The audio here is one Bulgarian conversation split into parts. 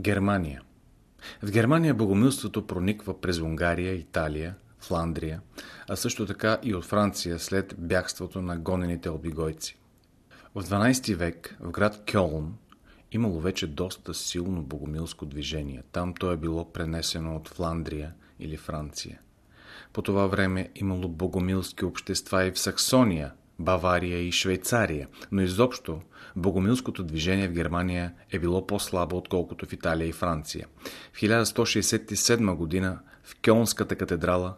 Германия В Германия богомилството прониква през Унгария, Италия, Фландрия, а също така и от Франция след бягството на гонените обигойци. В 12 век в град Кьолн имало вече доста силно богомилско движение. Там то е било пренесено от Фландрия или Франция. По това време имало богомилски общества и в Саксония, Бавария и Швейцария, но изобщо богомилското движение в Германия е било по-слабо, отколкото в Италия и Франция. В 1167 година в Кьонската катедрала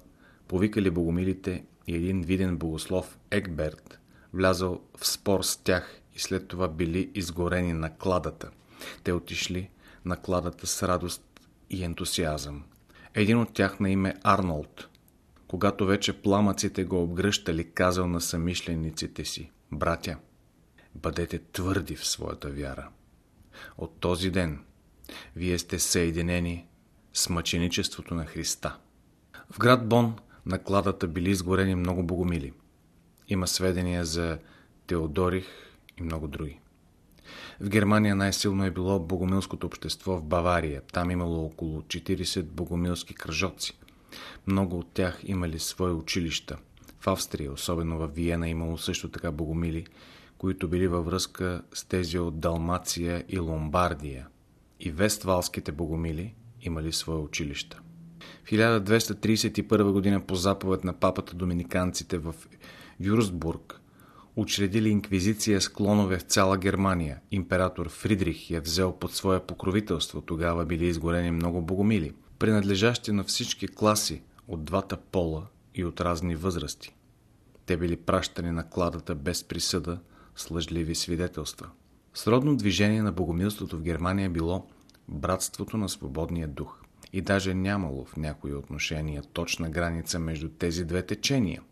повикали богомилите и един виден богослов Екберт, влязал в спор с тях и след това били изгорени на кладата. Те отишли на кладата с радост и ентусиазъм. Един от тях на име Арнолд, когато вече пламъците го обгръщали, казал на самишлениците си, братя, бъдете твърди в своята вяра. От този ден вие сте съединени с мъченичеството на Христа. В град Бон на кладата били изгорени много богомили. Има сведения за Теодорих и много други. В Германия най-силно е било богомилското общество в Бавария. Там имало около 40 богомилски кръжоци. Много от тях имали свои училища. В Австрия, особено в Виена, имало също така богомили, които били във връзка с тези от Далмация и Ломбардия. И вествалските богомили имали свои училища. В 1231 година по заповед на папата доминиканците в Вюрсбург учредили инквизиция с клонове в цяла Германия. Император Фридрих я взел под свое покровителство. Тогава били изгорени много богомили, принадлежащи на всички класи от двата пола и от разни възрасти. Те били пращани на кладата без присъда с лъжливи свидетелства. Сродно движение на богомилството в Германия било братството на свободния дух. И даже нямало в някои отношения точна граница между тези две течения.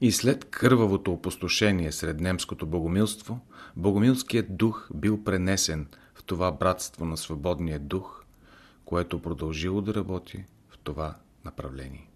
И след кървавото опустошение сред немското богомилство, богомилският дух бил пренесен в това братство на свободния дух, което продължило да работи в това направление.